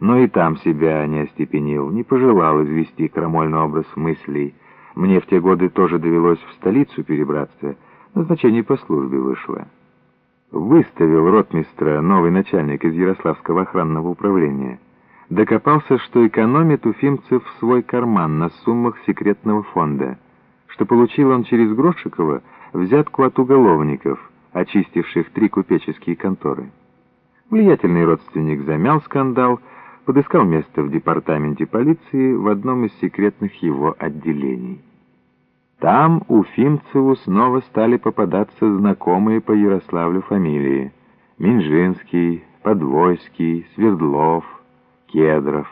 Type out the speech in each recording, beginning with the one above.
Но и там себя не остепенил, не пожелал извести крамольный образ мыслей. Мне в те годы тоже довелось в столицу перебраться, назначение по службе вышло. Выставил ротмистра новый начальник из Ярославского охранного управления. Докопался, что экономит Уфимцев свой карман на суммах секретного фонда, что получил он через Грошикова взятку от уголовников, очистивших три купеческие конторы. Влиятельный родственник замял скандал, подыскал место в департаменте полиции в одном из секретных его отделений. Там Уфимцеву снова стали попадаться знакомые по Ярославлю фамилии. Минжинский, Подвойский, Свердлов, Кедров.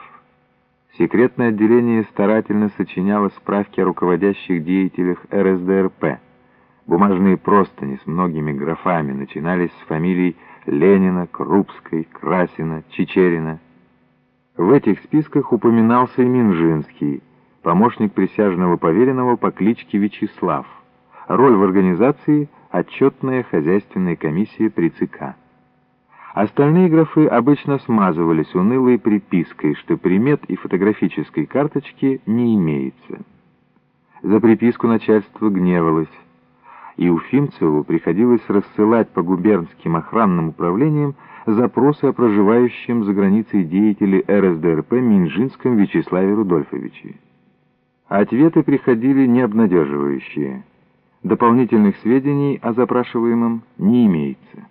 Секретное отделение старательно сочиняло справки о руководящих деятелях РСДРП. Бумажные простыни с многими графами начинались с фамилий Ленина, Крупской, Красина, Чечерина. В этих списках упоминался и Минжинский, помощник присяжного поверенного по кличке Вячеслав. Роль в организации – отчетная хозяйственная комиссия при ЦК. Остальные графы обычно смазывались унылой припиской, что примет и фотографической карточки не имеется. За приписку начальство гневалось, и Уфимцеву приходилось рассылать по губернским охранным управлениям запросы о проживающем за границей деятеле РСДРП Минжинском Вячеславе Рудольфовиче. Ответы приходили необнадеживающие. Дополнительных сведений о запрашиваемом не имеется.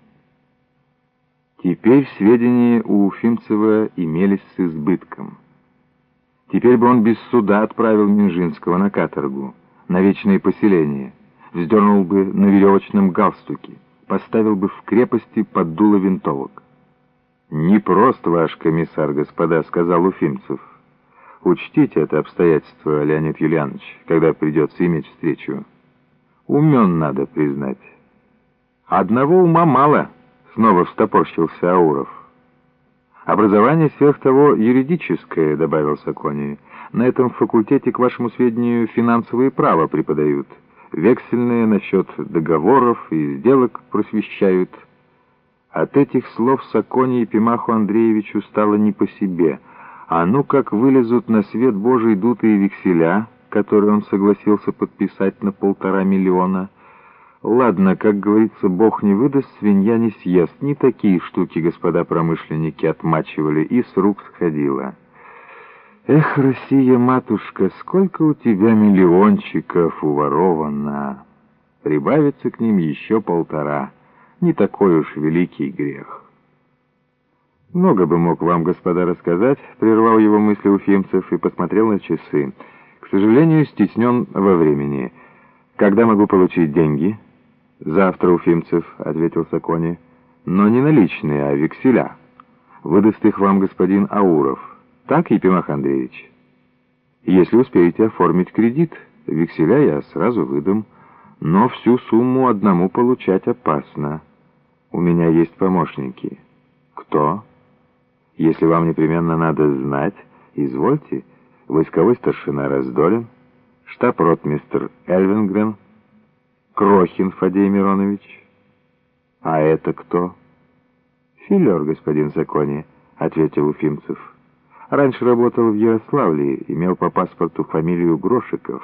Теперь сведения у Уфимцева имелись с избытком. Теперь бы он без суда отправил Минжинского на каторгу, на вечное поселение, вздернул бы на веревочном галстуке, поставил бы в крепости под дуло винтовок. «Не прост ваш комиссар, господа», — сказал Уфимцев. «Учтите это обстоятельство, Леонид Юлианович, когда придется иметь встречу. Умен надо признать. Одного ума мало», — снова встопорщился Ауров. «Образование сверх того юридическое», — добавил Сакони. «На этом факультете, к вашему сведению, финансовые права преподают. Вексельные насчет договоров и сделок просвещают». От этих слов Сакони и Пимаху Андреевичу стало не по себе. А ну как вылезут на свет Божий дутые векселя, которые он согласился подписать на полтора миллиона. Ладно, как говорится, Бог не выдаст, свинья не съест. Не такие штуки, господа промышленники, отмачивали, и с рук сходило. Эх, Россия, матушка, сколько у тебя миллиончиков уворовано. Прибавится к ним еще полтора не такой уж великий грех. Много бы мог вам, господа, рассказать, прервал его мысли Уфимцев и посмотрел на часы. К сожалению, стеснен во времени. Когда могу получить деньги? Завтра, Уфимцев, ответил Сакони. Но не наличные, а векселя. Выдаст их вам господин Ауров. Так, Епимах Андреевич? Если успеете оформить кредит, векселя я сразу выдам но всю сумму одному получать опасно. У меня есть помощники. Кто? Если вам непременно надо знать, извольте. Войсковой старшина Раздолин, штаб-ротмистр Эльвингрен, Крохин Фадей Миронович. А это кто? Филер, господин Законе, ответил Уфимцев. Раньше работал в Ярославле, имел по паспорту фамилию Грошиков.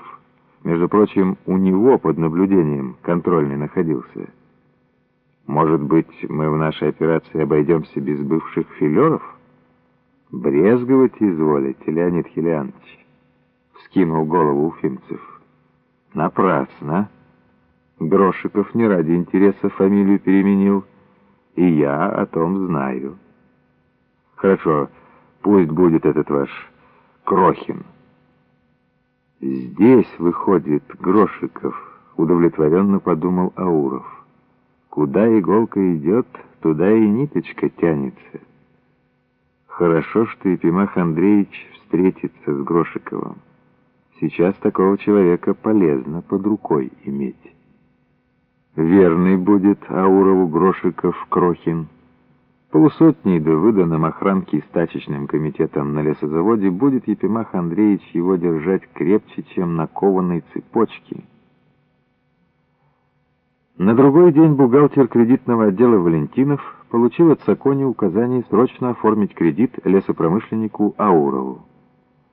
Между прочим, у него под наблюдением контрольный находился. Может быть, мы в нашей операции обойдемся без бывших филеров? Брезговать изволите, Леонид Хилианович? Вскинул голову Уфимцев. Напрасно. Грошиков не ради интереса фамилию переменил, и я о том знаю. Хорошо, пусть будет этот ваш Крохин. «Здесь выходит Грошиков», — удовлетворенно подумал Ауров. «Куда иголка идет, туда и ниточка тянется». Хорошо, что Епимах Андреевич встретится с Грошиковым. Сейчас такого человека полезно под рукой иметь. Верный будет Аурову Грошиков Крохин. Полусотней до выданным охранки стачечным комитетом на лесозаводе будет Епимах Андреевич его держать крепче, чем на кованой цепочке. На другой день бухгалтер кредитного отдела Валентинов получил от Сакони указание срочно оформить кредит лесопромышленнику Аурову.